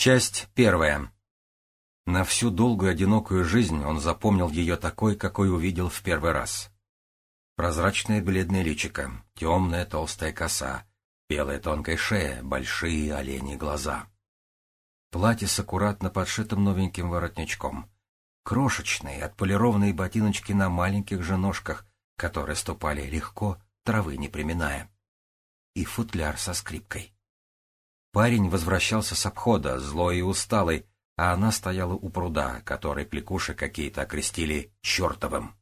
Часть первая. На всю долгую одинокую жизнь он запомнил ее такой, какой увидел в первый раз. Прозрачное бледное личико, темная толстая коса, белая тонкая шея, большие оленьи глаза. Платье с аккуратно подшитым новеньким воротничком. Крошечные, отполированные ботиночки на маленьких же ножках, которые ступали легко, травы не приминая. И футляр со скрипкой. Парень возвращался с обхода, злой и усталый, а она стояла у пруда, который кликуши какие-то окрестили «чертовым».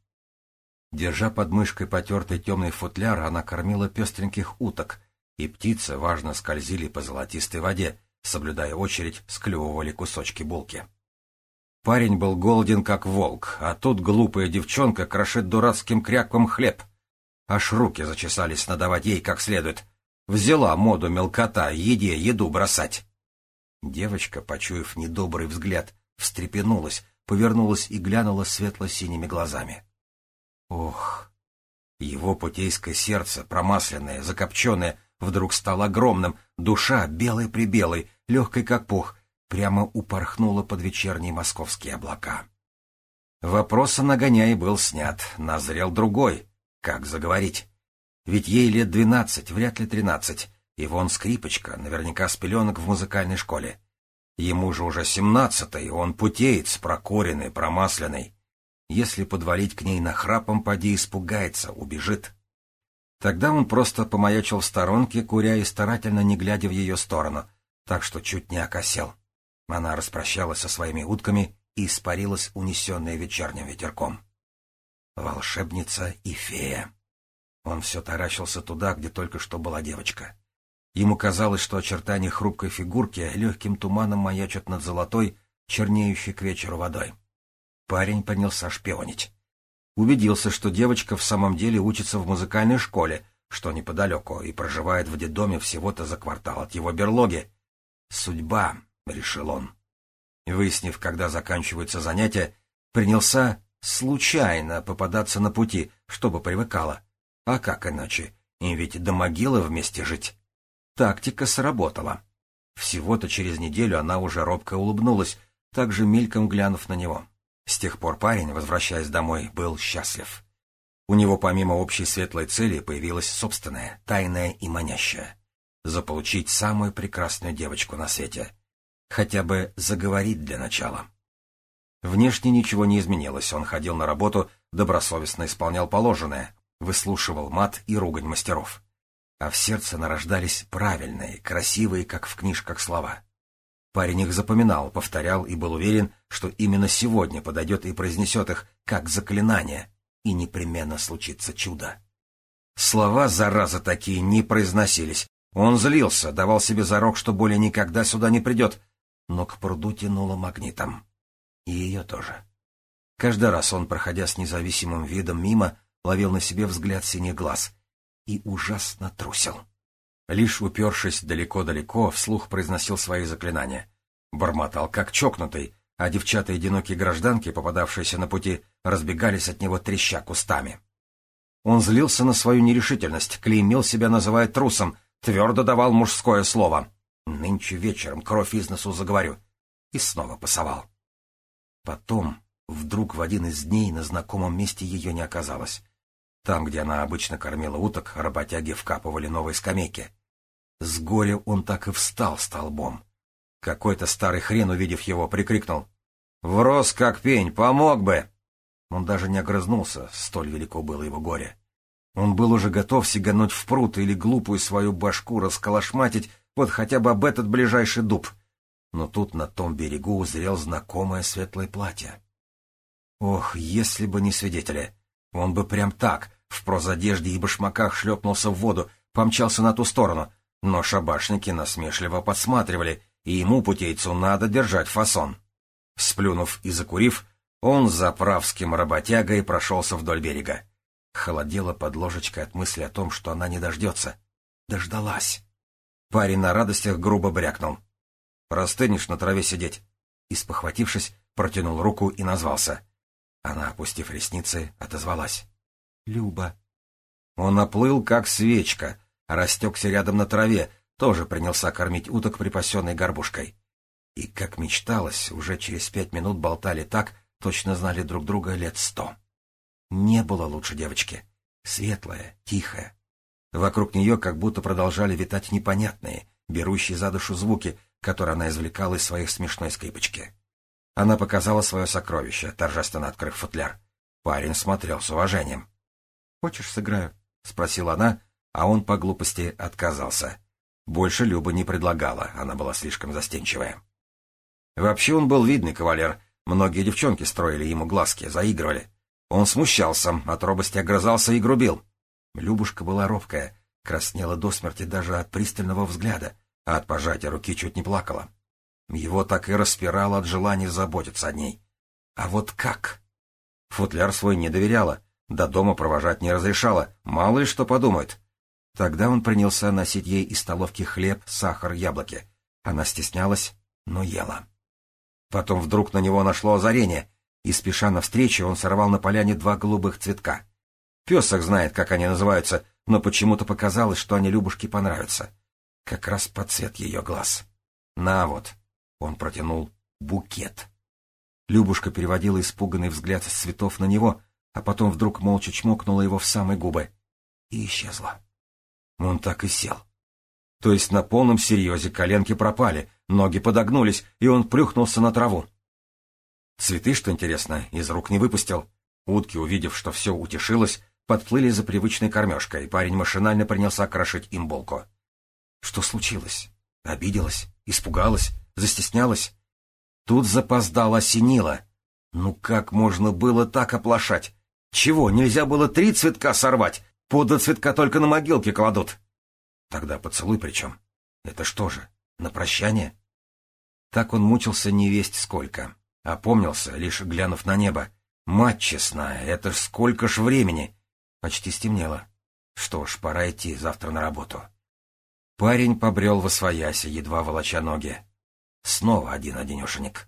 Держа под мышкой потертый темный футляр, она кормила пестреньких уток, и птицы важно скользили по золотистой воде, соблюдая очередь, склевывали кусочки булки. Парень был голоден, как волк, а тут глупая девчонка крошит дурацким кряком хлеб. Аж руки зачесались надавать ей как следует — Взяла моду мелкота, еде еду бросать. Девочка, почуяв недобрый взгляд, встрепенулась, повернулась и глянула светло-синими глазами. Ох! Его путейское сердце, промасленное, закопченное, вдруг стало огромным, душа, белой-прибелой, легкой как пух, прямо упорхнула под вечерние московские облака. Вопрос о нагоняе был снят, назрел другой. Как заговорить? Ведь ей лет двенадцать, вряд ли тринадцать, и вон скрипочка, наверняка с пеленок в музыкальной школе. Ему же уже семнадцатый, он путеец, прокуренный, промасленный. Если подвалить к ней нахрапом, поди испугается, убежит. Тогда он просто помаячил в сторонке, куря и старательно не глядя в ее сторону, так что чуть не окосел. Она распрощалась со своими утками и испарилась, унесенная вечерним ветерком. Волшебница и фея. Он все таращился туда, где только что была девочка. Ему казалось, что очертания хрупкой фигурки легким туманом маячат над золотой, чернеющей к вечеру водой. Парень принялся шпионить. Убедился, что девочка в самом деле учится в музыкальной школе, что неподалеку, и проживает в детдоме всего-то за квартал от его берлоги. «Судьба», — решил он. Выяснив, когда заканчиваются занятия, принялся случайно попадаться на пути, чтобы привыкала. А как иначе? Им ведь до могилы вместе жить. Тактика сработала. Всего-то через неделю она уже робко улыбнулась, также мельком глянув на него. С тех пор парень, возвращаясь домой, был счастлив. У него помимо общей светлой цели появилась собственная, тайная и манящая. Заполучить самую прекрасную девочку на свете. Хотя бы заговорить для начала. Внешне ничего не изменилось, он ходил на работу, добросовестно исполнял положенное, выслушивал мат и ругань мастеров. А в сердце нарождались правильные, красивые, как в книжках, слова. Парень их запоминал, повторял и был уверен, что именно сегодня подойдет и произнесет их, как заклинание, и непременно случится чудо. Слова, зараза такие, не произносились. Он злился, давал себе зарок, что более никогда сюда не придет, но к пруду тянуло магнитом. И ее тоже. Каждый раз он, проходя с независимым видом мимо, ловил на себе взгляд синих глаз и ужасно трусил. Лишь упершись далеко-далеко, вслух произносил свои заклинания. Бормотал, как чокнутый, а девчата-одинокие гражданки, попадавшиеся на пути, разбегались от него треща кустами. Он злился на свою нерешительность, клеймил себя, называя трусом, твердо давал мужское слово. «Нынче вечером кровь из носу заговорю». И снова пасовал. Потом, вдруг в один из дней на знакомом месте ее не оказалось. Там, где она обычно кормила уток, работяги вкапывали новые скамейки. С горя он так и встал столбом. Какой-то старый хрен, увидев его, прикрикнул. «Врос как пень, помог бы!» Он даже не огрызнулся, столь велико было его горе. Он был уже готов сигануть в пруд или глупую свою башку расколошматить вот хотя бы об этот ближайший дуб. Но тут на том берегу узрел знакомое светлое платье. Ох, если бы не свидетели! Он бы прям так, в прозодежде и башмаках шлепнулся в воду, помчался на ту сторону, но шабашники насмешливо подсматривали, и ему, путейцу, надо держать фасон. Сплюнув и закурив, он заправским работягой прошелся вдоль берега. Холодело под ложечкой от мысли о том, что она не дождется. Дождалась. Парень на радостях грубо брякнул. «Простынешь на траве сидеть?» И, спохватившись, протянул руку и назвался. Она, опустив ресницы, отозвалась. Люба. Он оплыл, как свечка, растекся рядом на траве, тоже принялся кормить уток припасенной горбушкой. И, как мечталось, уже через пять минут болтали так, точно знали друг друга лет сто. Не было лучше девочки. Светлая, тихая. Вокруг нее как будто продолжали витать непонятные, берущие за душу звуки, которые она извлекала из своей смешной скрипочки. Она показала свое сокровище, торжественно открыв футляр. Парень смотрел с уважением. «Хочешь, сыграю?» — спросила она, а он по глупости отказался. Больше Люба не предлагала, она была слишком застенчивая. Вообще он был видный кавалер, многие девчонки строили ему глазки, заигрывали. Он смущался, от робости огрызался и грубил. Любушка была робкая, краснела до смерти даже от пристального взгляда, а от пожатия руки чуть не плакала. Его так и распирало от желания заботиться о ней. А вот как? Футляр свой не доверяла, до дома провожать не разрешала, мало ли что подумают. Тогда он принялся носить ей из столовки хлеб, сахар, яблоки. Она стеснялась, но ела. Потом вдруг на него нашло озарение, и, спеша навстречу, он сорвал на поляне два голубых цветка. Песок знает, как они называются, но почему-то показалось, что они Любушке понравятся. Как раз под цвет ее глаз. На вот. Он протянул букет. Любушка переводила испуганный взгляд с цветов на него, а потом вдруг молча чмокнула его в самые губы и исчезла. Он так и сел. То есть на полном серьезе коленки пропали, ноги подогнулись, и он плюхнулся на траву. Цветы, что интересно, из рук не выпустил. Утки, увидев, что все утешилось, подплыли за привычной кормежкой, и парень машинально принялся крошить им булку. Что случилось? Обиделась? Испугалась? Застеснялась? Тут запоздало осенило. Ну как можно было так оплошать? Чего, нельзя было три цветка сорвать? По цветка только на могилке кладут. Тогда поцелуй причем. Это что же, на прощание? Так он мучился невесть сколько. Опомнился, лишь глянув на небо. Мать честная, это ж сколько ж времени! Почти стемнело. Что ж, пора идти завтра на работу. Парень побрел во свояси, едва волоча ноги. Снова один-одинешенек.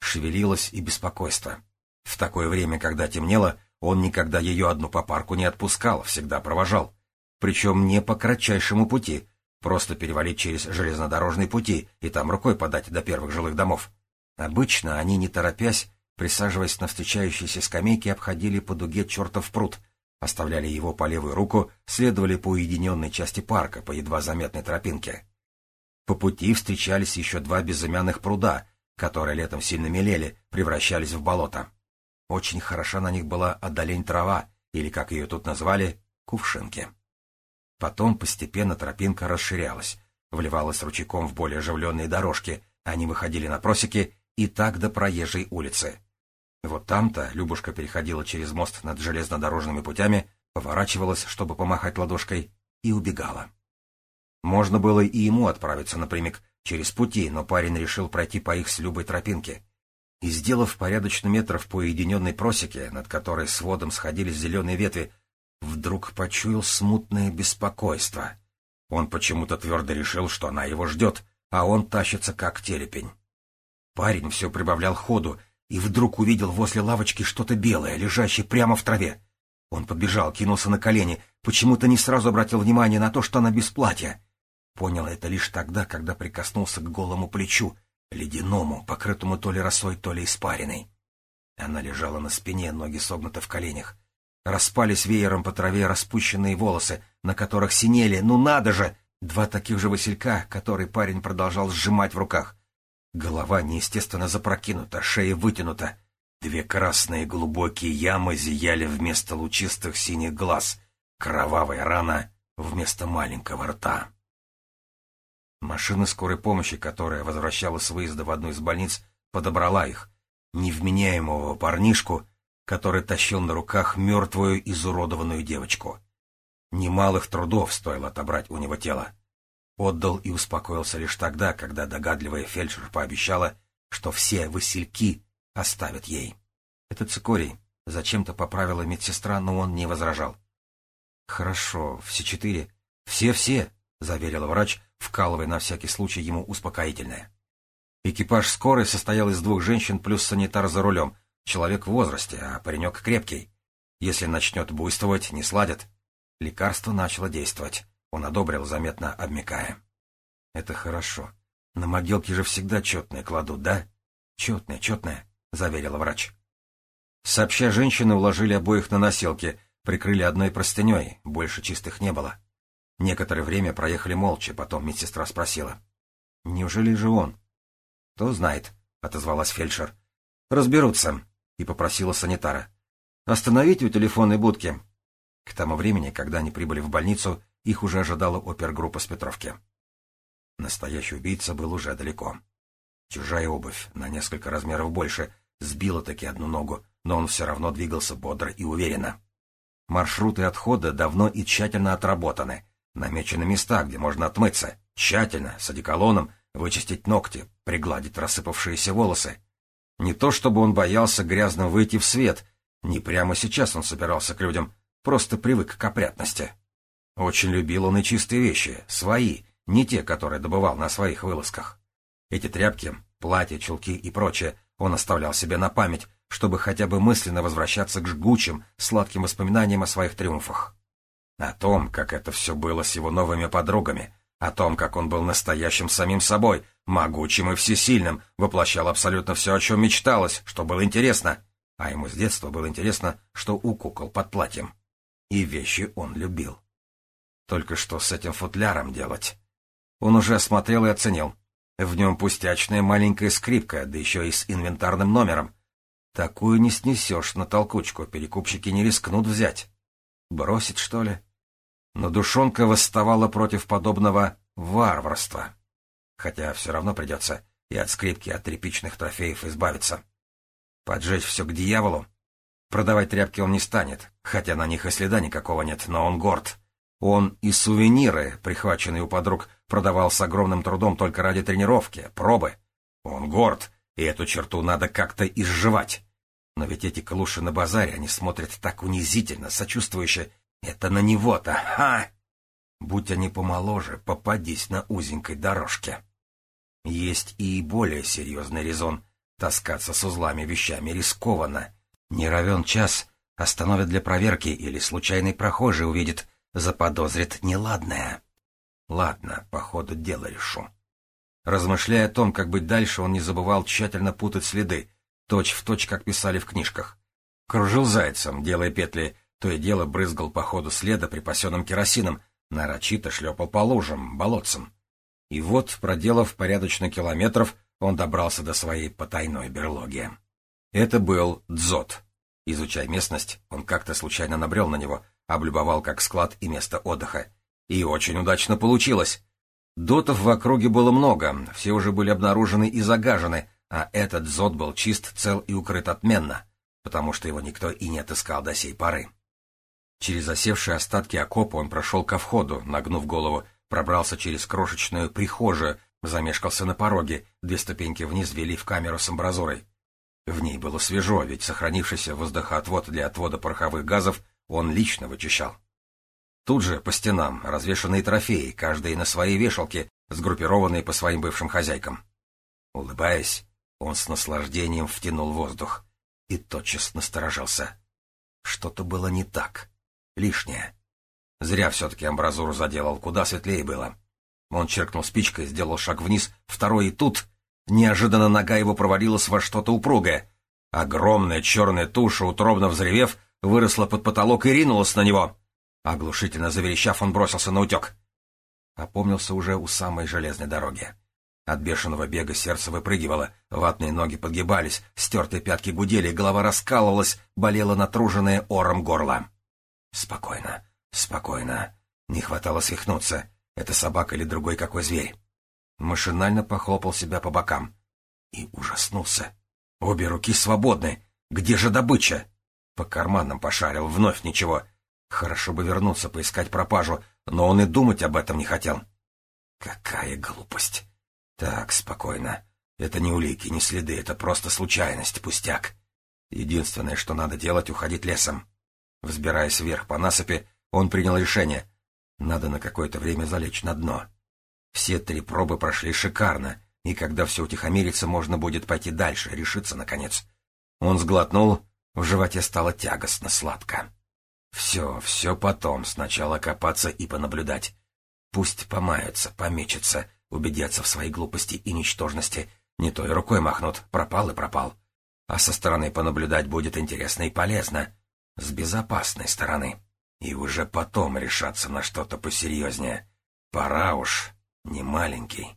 Шевелилось и беспокойство. В такое время, когда темнело, он никогда ее одну по парку не отпускал, всегда провожал. Причем не по кратчайшему пути, просто перевалить через железнодорожные пути и там рукой подать до первых жилых домов. Обычно они, не торопясь, присаживаясь на встречающиеся скамейки, обходили по дуге чертов пруд, оставляли его по левую руку, следовали по уединенной части парка, по едва заметной тропинке. По пути встречались еще два безымянных пруда, которые летом сильно мелели, превращались в болото. Очень хороша на них была одолень трава, или, как ее тут назвали, кувшинки. Потом постепенно тропинка расширялась, вливалась ручейком в более оживленные дорожки, они выходили на просеки и так до проезжей улицы. Вот там-то Любушка переходила через мост над железнодорожными путями, поворачивалась, чтобы помахать ладошкой, и убегала. Можно было и ему отправиться напрямик через пути, но парень решил пройти по их с Любой тропинке. И, сделав порядочно метров по уединенной просеке, над которой сводом сходились зеленые ветви, вдруг почуял смутное беспокойство. Он почему-то твердо решил, что она его ждет, а он тащится как телепень. Парень все прибавлял ходу и вдруг увидел возле лавочки что-то белое, лежащее прямо в траве. Он подбежал, кинулся на колени, почему-то не сразу обратил внимание на то, что она без платья. Понял это лишь тогда, когда прикоснулся к голому плечу, ледяному, покрытому то ли росой, то ли испариной. Она лежала на спине, ноги согнуты в коленях. Распались веером по траве распущенные волосы, на которых синели, ну надо же, два таких же василька, которые парень продолжал сжимать в руках. Голова неестественно запрокинута, шея вытянута. Две красные глубокие ямы зияли вместо лучистых синих глаз, кровавая рана вместо маленького рта. Машина скорой помощи, которая возвращалась с выезда в одну из больниц, подобрала их, невменяемого парнишку, который тащил на руках мертвую изуродованную девочку. Немалых трудов стоило отобрать у него тело. Отдал и успокоился лишь тогда, когда догадливая фельдшер пообещала, что все васильки оставят ей. Это цикорий. Зачем-то поправила медсестра, но он не возражал. «Хорошо, все четыре. Все-все», — заверила врач, вкалывая на всякий случай ему успокоительное. Экипаж скорой состоял из двух женщин плюс санитар за рулем, Человек в возрасте, а паренек крепкий. Если начнет буйствовать, не сладит. Лекарство начало действовать. Он одобрил, заметно обмякая. Это хорошо. На могилке же всегда четные кладут, да? Четные, четные, заверила врач. Сообща женщины уложили обоих на носилки, прикрыли одной простыней, больше чистых не было. Некоторое время проехали молча, потом медсестра спросила. «Неужели же он?» «Кто знает», — отозвалась фельдшер. «Разберутся», — и попросила санитара. «Остановите у телефонной будки». К тому времени, когда они прибыли в больницу, их уже ожидала опергруппа с Петровки. Настоящий убийца был уже далеко. Чужая обувь, на несколько размеров больше, сбила таки одну ногу, но он все равно двигался бодро и уверенно. Маршруты отхода давно и тщательно отработаны. Намечены места, где можно отмыться. Тщательно, с одеколоном, вычистить ногти, пригладить рассыпавшиеся волосы. Не то чтобы он боялся грязно выйти в свет, не прямо сейчас он собирался к людям, просто привык к опрятности. Очень любил он и чистые вещи, свои, не те, которые добывал на своих вылазках. Эти тряпки, платья, чулки и прочее он оставлял себе на память, чтобы хотя бы мысленно возвращаться к жгучим, сладким воспоминаниям о своих триумфах. О том, как это все было с его новыми подругами, о том, как он был настоящим самим собой, могучим и всесильным, воплощал абсолютно все, о чем мечталось, что было интересно. А ему с детства было интересно, что у кукол под платьем. И вещи он любил. Только что с этим футляром делать? Он уже осмотрел и оценил. В нем пустячная маленькая скрипка, да еще и с инвентарным номером. Такую не снесешь на толкучку, перекупщики не рискнут взять. Бросить, что ли? Но душонка восставала против подобного варварства. Хотя все равно придется и от скрипки, и от тряпичных трофеев избавиться. Поджечь все к дьяволу? Продавать тряпки он не станет, хотя на них и следа никакого нет, но он горд. Он и сувениры, прихваченные у подруг, продавал с огромным трудом только ради тренировки, пробы. Он горд, и эту черту надо как-то изживать. Но ведь эти калуши на базаре, они смотрят так унизительно, сочувствующе. Это на него-то, ха! Будь они помоложе, попадись на узенькой дорожке. Есть и более серьезный резон. Таскаться с узлами вещами рискованно. Не равен час, остановят для проверки или случайный прохожий увидит — заподозрит неладное. Ладно, по ходу дела решу. Размышляя о том, как быть дальше, он не забывал тщательно путать следы, точь в точь, как писали в книжках. Кружил зайцем, делая петли, то и дело брызгал по ходу следа припасенным керосином, нарочито шлепал по лужам, болотцам. И вот, проделав порядочно километров, он добрался до своей потайной берлоги. Это был Дзот. Изучая местность, он как-то случайно набрел на него — облюбовал как склад и место отдыха. И очень удачно получилось. Дотов в округе было много, все уже были обнаружены и загажены, а этот зод был чист, цел и укрыт отменно, потому что его никто и не отыскал до сей поры. Через засевшие остатки окопа он прошел ко входу, нагнув голову, пробрался через крошечную прихожую, замешкался на пороге, две ступеньки вниз вели в камеру с амбразурой. В ней было свежо, ведь сохранившийся воздухоотвод для отвода пороховых газов он лично вычищал. Тут же по стенам развешанные трофеи, каждый на своей вешалке, сгруппированные по своим бывшим хозяйкам. Улыбаясь, он с наслаждением втянул воздух и тотчас насторожился. Что-то было не так. Лишнее. Зря все-таки амбразуру заделал, куда светлее было. Он черкнул спичкой, сделал шаг вниз, второй и тут... Неожиданно нога его провалилась во что-то упругое. Огромная черная туша, утробно взревев, выросла под потолок и ринулась на него. Оглушительно заверещав, он бросился на утек. Опомнился уже у самой железной дороги. От бешеного бега сердце выпрыгивало, ватные ноги подгибались, стертые пятки гудели, голова раскалывалась, болело натруженное ором горло. Спокойно, спокойно. Не хватало свихнуться. Это собака или другой какой зверь. Машинально похлопал себя по бокам. И ужаснулся. Обе руки свободны. Где же добыча? По карманам пошарил, вновь ничего. Хорошо бы вернуться, поискать пропажу, но он и думать об этом не хотел. Какая глупость. Так, спокойно. Это не улики, не следы, это просто случайность, пустяк. Единственное, что надо делать, уходить лесом. Взбираясь вверх по насыпи, он принял решение. Надо на какое-то время залечь на дно. Все три пробы прошли шикарно, и когда все утихомирится, можно будет пойти дальше, решиться наконец. Он сглотнул, в животе стало тягостно сладко. Все, все потом, сначала копаться и понаблюдать. Пусть помаются, помечется, убедятся в своей глупости и ничтожности, не той рукой махнут, пропал и пропал. А со стороны понаблюдать будет интересно и полезно. С безопасной стороны. И уже потом решаться на что-то посерьезнее. Пора уж, не маленький.